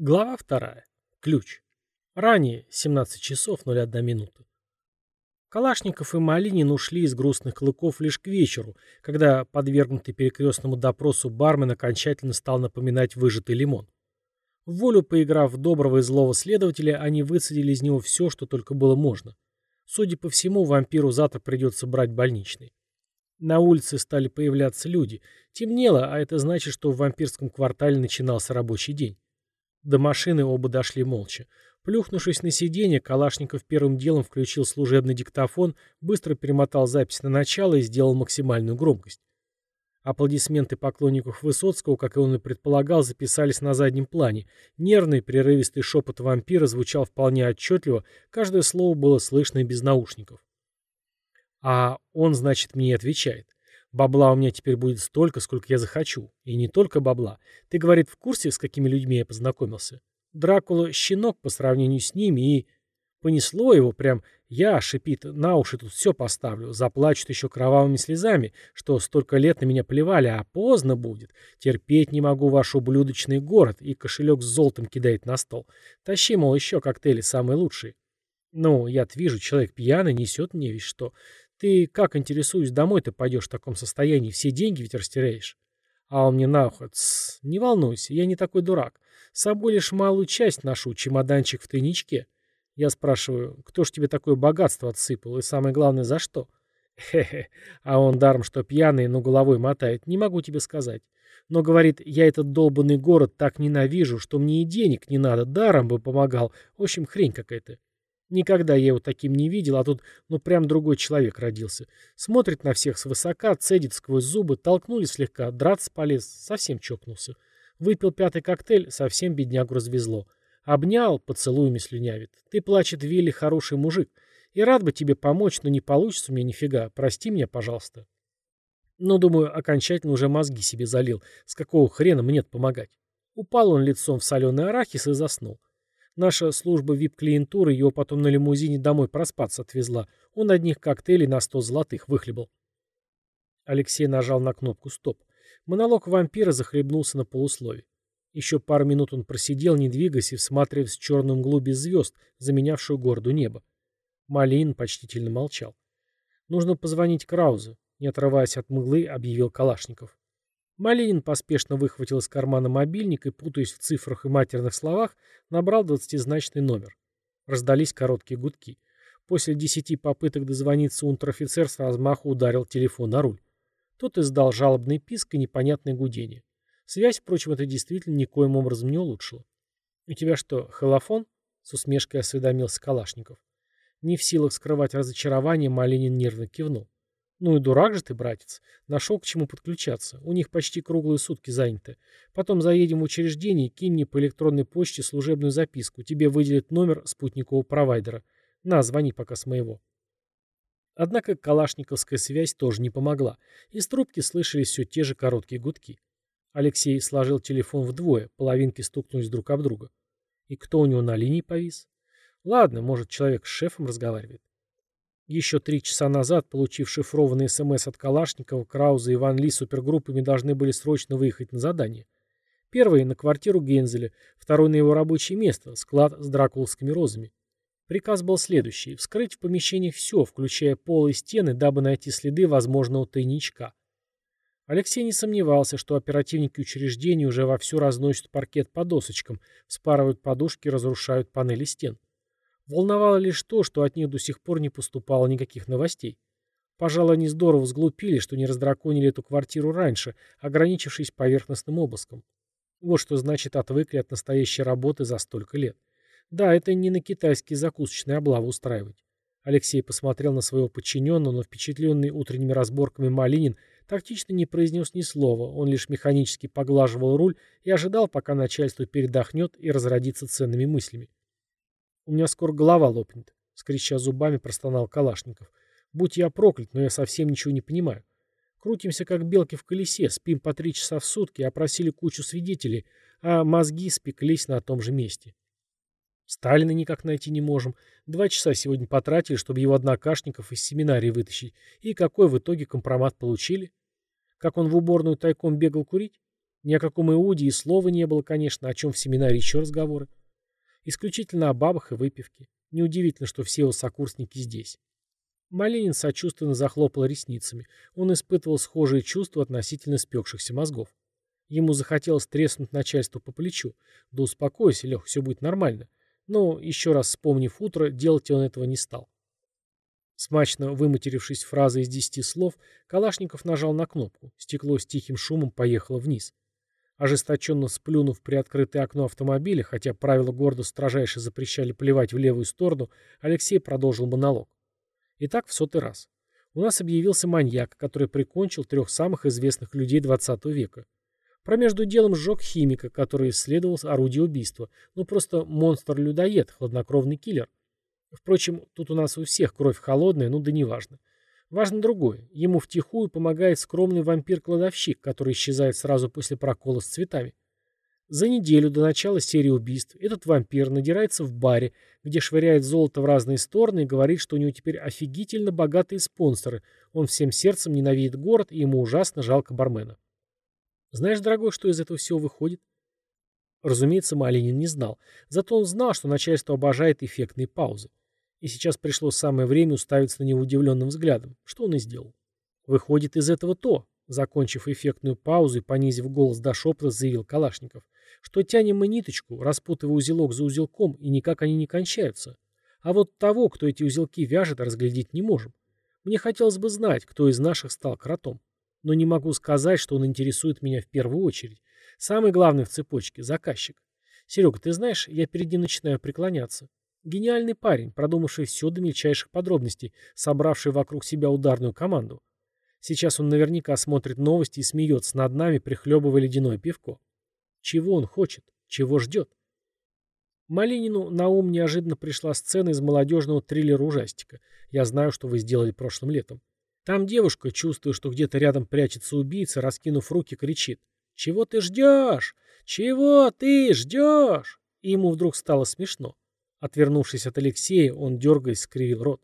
Глава вторая. Ключ. Ранее, 17 часов 01 минута. Калашников и Малинин ушли из грустных клыков лишь к вечеру, когда подвергнутый перекрестному допросу бармен окончательно стал напоминать выжатый лимон. В волю поиграв в доброго и злого следователя, они выцедили из него все, что только было можно. Судя по всему, вампиру завтра придется брать больничный. На улице стали появляться люди. Темнело, а это значит, что в вампирском квартале начинался рабочий день. До машины оба дошли молча. Плюхнувшись на сиденье, Калашников первым делом включил служебный диктофон, быстро перемотал запись на начало и сделал максимальную громкость. Аплодисменты поклонников Высоцкого, как и он и предполагал, записались на заднем плане. Нервный, прерывистый шепот вампира звучал вполне отчетливо, каждое слово было слышно и без наушников. А он, значит, мне отвечает. Бабла у меня теперь будет столько, сколько я захочу. И не только бабла. Ты, говорит, в курсе, с какими людьми я познакомился? Дракула — щенок по сравнению с ними, и... Понесло его прям, я, шипит, на уши тут все поставлю, заплачут еще кровавыми слезами, что столько лет на меня плевали, а поздно будет. Терпеть не могу ваш ублюдочный город, и кошелек с золотом кидает на стол. Тащи, мол, еще коктейли самые лучшие. Ну, я-то вижу, человек пьяный, несет мне ведь что. Ты, как, интересуюсь, домой ты пойдешь в таком состоянии, все деньги ведь растеряешь. А он мне на ухо, не волнуйся, я не такой дурак. С собой лишь малую часть ношу, чемоданчик в тайничке. Я спрашиваю, кто ж тебе такое богатство отсыпал, и самое главное, за что? Хе-хе, а он даром, что пьяный, но головой мотает, не могу тебе сказать. Но, говорит, я этот долбанный город так ненавижу, что мне и денег не надо, даром бы помогал. В общем, хрень какая-то. Никогда я его таким не видел, а тут ну прям другой человек родился. Смотрит на всех свысока, цедит сквозь зубы, толкнули слегка, драться полез, совсем чокнулся. Выпил пятый коктейль, совсем беднягу развезло. Обнял, поцелуями слюнявит. Ты, плачет, Вилли, хороший мужик. И рад бы тебе помочь, но не получится меня нифига. Прости меня, пожалуйста. Ну, думаю, окончательно уже мозги себе залил. С какого хрена мне помогать? Упал он лицом в соленый арахис и заснул. Наша служба вип-клиентуры его потом на лимузине домой проспаться отвезла. Он одних коктейлей на сто золотых выхлебал. Алексей нажал на кнопку «Стоп». Монолог вампира захлебнулся на полуслове. Еще пару минут он просидел, не двигаясь и всматриваясь в черную мглу звезд, заменявшую городу небо. Малин почтительно молчал. «Нужно позвонить Краузу», — не отрываясь от мглы, объявил Калашников. Малинин поспешно выхватил из кармана мобильник и, путаясь в цифрах и матерных словах, набрал двадцатизначный номер. Раздались короткие гудки. После десяти попыток дозвониться унтер-офицер с размаху ударил телефон на руль. Тот издал жалобный писк и непонятное гудение. Связь, впрочем, это действительно никоим образом не улучшила. «У тебя что, холофон?» — с усмешкой осведомился Калашников. Не в силах скрывать разочарование, Малинин нервно кивнул. Ну и дурак же ты, братец. Нашел к чему подключаться. У них почти круглые сутки заняты. Потом заедем в учреждение, кинь мне по электронной почте служебную записку. Тебе выделят номер спутникового провайдера. На, звони пока с моего. Однако калашниковская связь тоже не помогла. Из трубки слышались все те же короткие гудки. Алексей сложил телефон вдвое, половинки стукнулись друг об друга. И кто у него на линии повис? Ладно, может, человек с шефом разговаривает. Еще три часа назад, получив шифрованный СМС от Калашникова, Крауза и Ван Ли супергруппами должны были срочно выехать на задание. Первый — на квартиру Гензеля, второй — на его рабочее место, склад с дракуловскими розами. Приказ был следующий — вскрыть в помещениях все, включая пол и стены, дабы найти следы возможного тайничка. Алексей не сомневался, что оперативники учреждений уже вовсю разносят паркет по досочкам, спарывают подушки, разрушают панели стен. Волновало лишь то, что от них до сих пор не поступало никаких новостей. Пожалуй, они здорово сглупили, что не раздраконили эту квартиру раньше, ограничившись поверхностным обыском. Вот что значит отвыкли от настоящей работы за столько лет. Да, это не на китайские закусочные облавы устраивать. Алексей посмотрел на своего подчиненного, но впечатленный утренними разборками Малинин тактично не произнес ни слова, он лишь механически поглаживал руль и ожидал, пока начальство передохнет и разродится ценными мыслями. У меня скоро голова лопнет, — скрича зубами простонал Калашников. Будь я проклят, но я совсем ничего не понимаю. Крутимся, как белки в колесе, спим по три часа в сутки, опросили кучу свидетелей, а мозги спеклись на том же месте. Сталина никак найти не можем. Два часа сегодня потратили, чтобы его однокашников из семинарии вытащить. И какой в итоге компромат получили? Как он в уборную тайком бегал курить? Ни о каком Иуде и слова не было, конечно, о чем в семинаре еще разговоры. Исключительно о бабах и выпивке. Неудивительно, что все его сокурсники здесь. Малинин сочувственно захлопал ресницами. Он испытывал схожие чувства относительно спекшихся мозгов. Ему захотелось треснуть начальству по плечу. Да успокойся, Лех, все будет нормально. Но, еще раз вспомнив утро, делать он этого не стал. Смачно выматерившись фразой из десяти слов, Калашников нажал на кнопку. Стекло с тихим шумом поехало вниз. Ожесточенно сплюнув при открытое окно автомобиля, хотя правила города строжайше запрещали плевать в левую сторону, Алексей продолжил монолог. Итак, в сотый раз. У нас объявился маньяк, который прикончил трех самых известных людей 20 века. Про между делом сжег химика, который исследовал орудие убийства. Ну, просто монстр-людоед, хладнокровный киллер. Впрочем, тут у нас у всех кровь холодная, ну да неважно. Важно другое. Ему втихую помогает скромный вампир-кладовщик, который исчезает сразу после прокола с цветами. За неделю до начала серии убийств этот вампир надирается в баре, где швыряет золото в разные стороны и говорит, что у него теперь офигительно богатые спонсоры, он всем сердцем ненавидит город и ему ужасно жалко бармена. Знаешь, дорогой, что из этого всего выходит? Разумеется, Малинин не знал. Зато он знал, что начальство обожает эффектные паузы. И сейчас пришло самое время уставиться на него удивленным взглядом, что он и сделал. Выходит из этого то, закончив эффектную паузу и понизив голос до шепота, заявил Калашников, что тянем мы ниточку, распутывая узелок за узелком, и никак они не кончаются. А вот того, кто эти узелки вяжет, разглядеть не можем. Мне хотелось бы знать, кто из наших стал кротом но не могу сказать, что он интересует меня в первую очередь. Самый главный в цепочке – заказчик. Серега, ты знаешь, я перед ним начинаю преклоняться. Гениальный парень, продумавший все до мельчайших подробностей, собравший вокруг себя ударную команду. Сейчас он наверняка смотрит новости и смеется над нами, прихлебывая ледяное пивко. Чего он хочет? Чего ждет? Малинину на ум неожиданно пришла сцена из молодежного триллера-ужастика. Я знаю, что вы сделали прошлым летом. Там девушка, чувствуя, что где-то рядом прячется убийца, раскинув руки, кричит. «Чего ты ждешь? Чего ты ждешь?» И ему вдруг стало смешно. Отвернувшись от Алексея, он, дергаясь, скривил рот.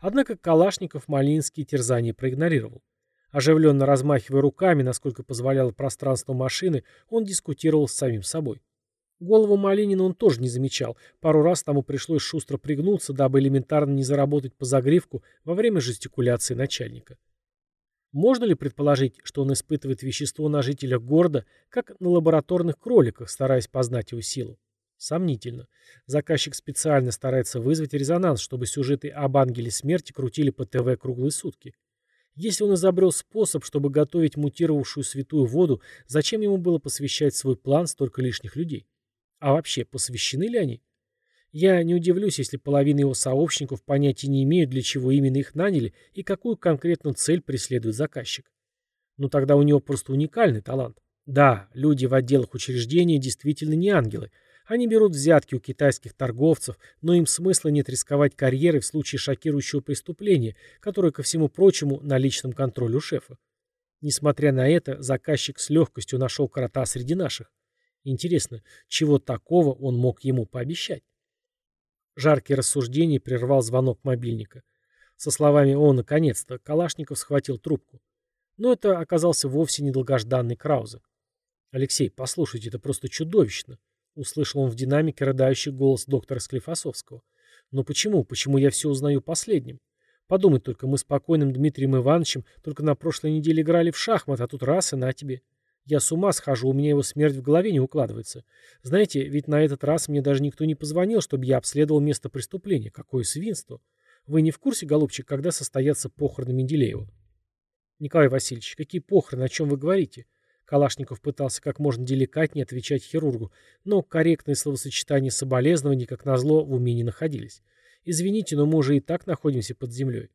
Однако Калашников Малинский терзание проигнорировал. Оживленно размахивая руками, насколько позволяло пространство машины, он дискутировал с самим собой. Голову Малинина он тоже не замечал. Пару раз тому пришлось шустро пригнуться, дабы элементарно не заработать по загривку во время жестикуляции начальника. Можно ли предположить, что он испытывает вещество на жителях города, как на лабораторных кроликах, стараясь познать его силу? Сомнительно. Заказчик специально старается вызвать резонанс, чтобы сюжеты об ангеле смерти крутили по ТВ круглые сутки. Если он изобрел способ, чтобы готовить мутировавшую святую воду, зачем ему было посвящать свой план столько лишних людей? А вообще, посвящены ли они? Я не удивлюсь, если половина его сообщников понятия не имеют, для чего именно их наняли и какую конкретную цель преследует заказчик. Ну тогда у него просто уникальный талант. Да, люди в отделах учреждения действительно не ангелы. Они берут взятки у китайских торговцев, но им смысла нет рисковать карьерой в случае шокирующего преступления, которое, ко всему прочему, на личном контроле у шефа. Несмотря на это, заказчик с легкостью нашел крота среди наших. Интересно, чего такого он мог ему пообещать? Жаркие рассуждения прервал звонок мобильника. Со словами «О, наконец-то!» Калашников схватил трубку. Но это оказался вовсе не долгожданный Краузе. «Алексей, послушайте, это просто чудовищно!» Услышал он в динамике рыдающий голос доктора Склифосовского. «Но почему? Почему я все узнаю последним? Подумать только, мы с покойным Дмитрием Ивановичем только на прошлой неделе играли в шахмат, а тут раз и на тебе. Я с ума схожу, у меня его смерть в голове не укладывается. Знаете, ведь на этот раз мне даже никто не позвонил, чтобы я обследовал место преступления. Какое свинство. Вы не в курсе, голубчик, когда состоятся похороны Менделеева? Николай Васильевич, какие похороны, о чем вы говорите? Калашников пытался как можно деликатнее отвечать хирургу, но корректные словосочетания соболезнований, как назло, в уме не находились. Извините, но мы уже и так находимся под землей.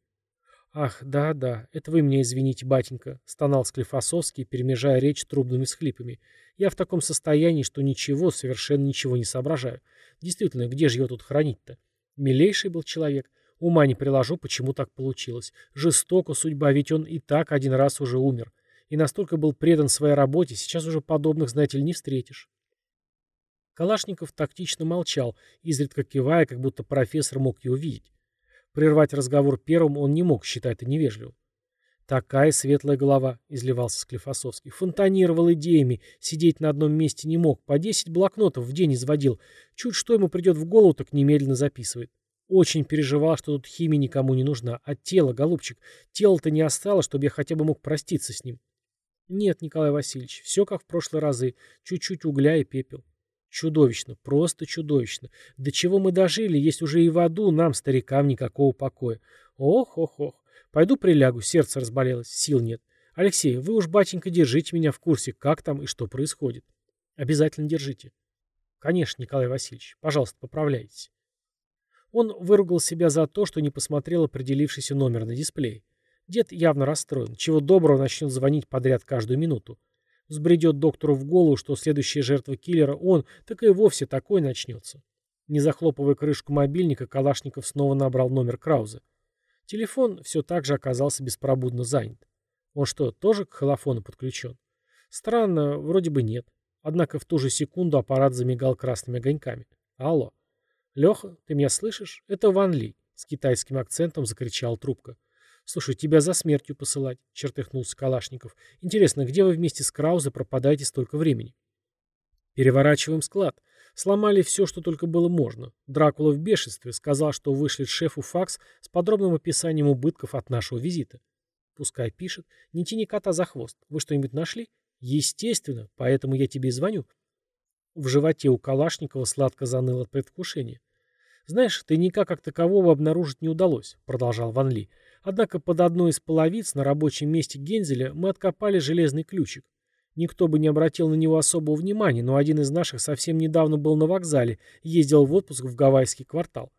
«Ах, да-да, это вы меня извините, батенька», — стонал Склифосовский, перемежая речь трубными схлипами. «Я в таком состоянии, что ничего, совершенно ничего не соображаю. Действительно, где же его тут хранить-то? Милейший был человек. Ума не приложу, почему так получилось. Жестоко судьба, ведь он и так один раз уже умер. И настолько был предан своей работе, сейчас уже подобных, знаете ли, не встретишь». Калашников тактично молчал, изредка кивая, как будто профессор мог его видеть. Прервать разговор первым он не мог, считая это невежливым. Такая светлая голова, изливался Склифосовский. Фонтанировал идеями, сидеть на одном месте не мог, по 10 блокнотов в день изводил. Чуть что ему придет в голову, так немедленно записывает. Очень переживал, что тут химия никому не нужна. А тело, голубчик, тело-то не осталось, чтобы я хотя бы мог проститься с ним. Нет, Николай Васильевич, все как в прошлые разы. Чуть-чуть угля и пепел. Чудовищно, просто чудовищно. До чего мы дожили, есть уже и в аду, нам, старикам, никакого покоя. Ох-ох-ох. Пойду прилягу, сердце разболелось, сил нет. Алексей, вы уж, батенька, держите меня в курсе, как там и что происходит. Обязательно держите. Конечно, Николай Васильевич. Пожалуйста, поправляйтесь. Он выругал себя за то, что не посмотрел определившийся номер на дисплее. Дед явно расстроен. Чего доброго начнет звонить подряд каждую минуту. Взбредет доктору в голову, что следующая жертва киллера он, так и вовсе такой начнется. Не захлопывая крышку мобильника, Калашников снова набрал номер Крауза. Телефон все так же оказался беспробудно занят. Он что, тоже к холофону подключен? Странно, вроде бы нет. Однако в ту же секунду аппарат замигал красными огоньками. Алло. Леха, ты меня слышишь? Это Ван Ли. С китайским акцентом закричала трубка. «Слушай, тебя за смертью посылать», — чертыхнулся Калашников. «Интересно, где вы вместе с Краузе пропадаете столько времени?» «Переворачиваем склад. Сломали все, что только было можно. Дракула в бешенстве сказал, что вышлет шефу факс с подробным описанием убытков от нашего визита. Пускай пишет. Не тяни кота за хвост. Вы что-нибудь нашли? Естественно, поэтому я тебе звоню». В животе у Калашникова сладко заныло предвкушение. «Знаешь, тайника как такового обнаружить не удалось», — продолжал Ван Ли. Однако под одной из половиц на рабочем месте Гензеля мы откопали железный ключик. Никто бы не обратил на него особого внимания, но один из наших совсем недавно был на вокзале, ездил в отпуск в гавайский квартал.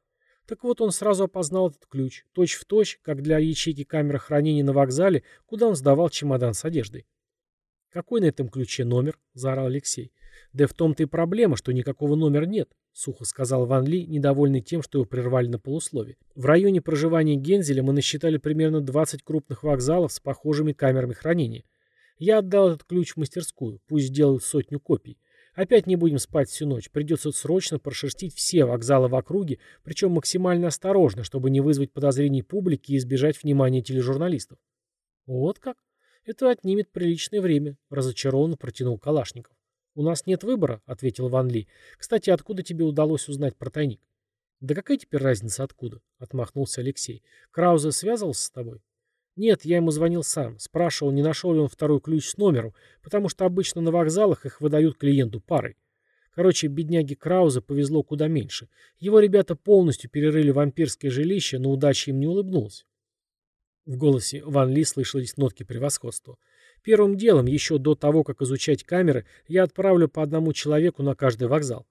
Так вот, он сразу опознал этот ключ, точь в точь, как для ячейки камеры хранения на вокзале, куда он сдавал чемодан с одеждой. «Какой на этом ключе номер?» – заорал Алексей. «Да в том-то и проблема, что никакого номера нет», — сухо сказал Ван Ли, недовольный тем, что его прервали на полуслове. «В районе проживания Гензеля мы насчитали примерно 20 крупных вокзалов с похожими камерами хранения. Я отдал этот ключ в мастерскую, пусть делают сотню копий. Опять не будем спать всю ночь, придется срочно прошерстить все вокзалы в округе, причем максимально осторожно, чтобы не вызвать подозрений публики и избежать внимания тележурналистов». «Вот как? Это отнимет приличное время», — разочарованно протянул Калашников. «У нас нет выбора», — ответил Ван Ли. «Кстати, откуда тебе удалось узнать про тайник?» «Да какая теперь разница откуда?» — отмахнулся Алексей. «Краузе связывался с тобой?» «Нет, я ему звонил сам. Спрашивал, не нашел ли он второй ключ с номером, потому что обычно на вокзалах их выдают клиенту парой. Короче, бедняге Краузе повезло куда меньше. Его ребята полностью перерыли вампирское жилище, но удача им не улыбнулась». В голосе Ван Ли слышались нотки превосходства. Первым делом, еще до того, как изучать камеры, я отправлю по одному человеку на каждый вокзал.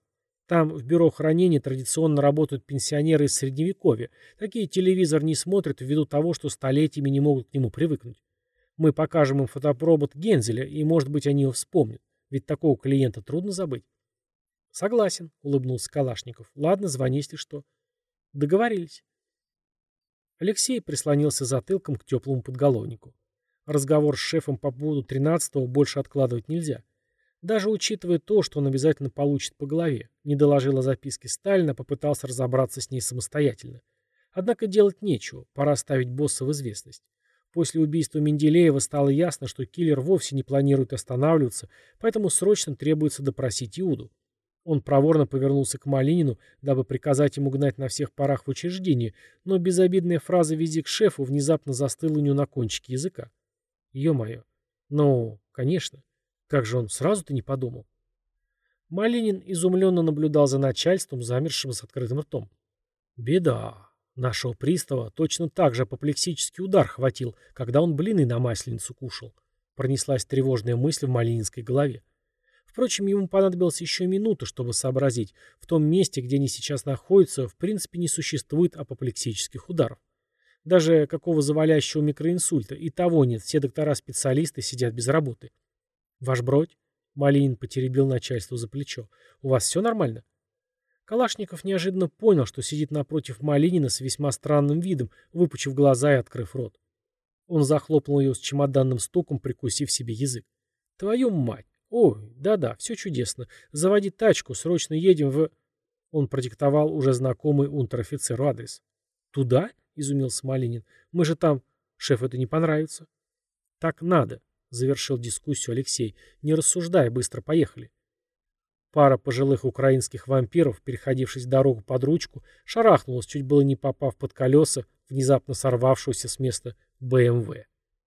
Там в бюро хранения традиционно работают пенсионеры из Средневековья. Такие телевизор не смотрят ввиду того, что столетиями не могут к нему привыкнуть. Мы покажем им фотопробот Гензеля, и, может быть, они его вспомнят. Ведь такого клиента трудно забыть. Согласен, улыбнулся Калашников. Ладно, звони, если что. Договорились. Алексей прислонился затылком к теплому подголовнику. Разговор с шефом по поводу 13-го больше откладывать нельзя. Даже учитывая то, что он обязательно получит по голове. Не доложил о записке Сталина, попытался разобраться с ней самостоятельно. Однако делать нечего, пора ставить босса в известность. После убийства Менделеева стало ясно, что киллер вовсе не планирует останавливаться, поэтому срочно требуется допросить Иуду. Он проворно повернулся к Малинину, дабы приказать ему гнать на всех парах в учреждение, но безобидная фраза «вези к шефу» внезапно застыла у него на кончике языка. Ё-моё. Ну, конечно. Как же он сразу-то не подумал? Малинин изумленно наблюдал за начальством, замершим с открытым ртом. Беда. Нашего пристава точно так же апоплексический удар хватил, когда он блины на масленицу кушал. Пронеслась тревожная мысль в Малининской голове. Впрочем, ему понадобилось еще минута, чтобы сообразить, в том месте, где они сейчас находятся, в принципе не существует апоплексических ударов. Даже какого завалящего микроинсульта. И того нет. Все доктора-специалисты сидят без работы. Ваш бродь? Малинин потеребил начальство за плечо. У вас все нормально? Калашников неожиданно понял, что сидит напротив Малинина с весьма странным видом, выпучив глаза и открыв рот. Он захлопнул ее с чемоданным стуком, прикусив себе язык. «Твою мать! Ой, да-да, все чудесно. Заводи тачку, срочно едем в...» Он продиктовал уже знакомый унтер-офицеру адрес. «Туда?» — изумился Малинин. «Мы же там...» «Шеф это не понравится». Так надо, завершил дискуссию Алексей. Не рассуждай, быстро поехали. Пара пожилых украинских вампиров, переходившись дорогу под ручку, шарахнулась, чуть было не попав под колеса внезапно сорвавшегося с места БМВ.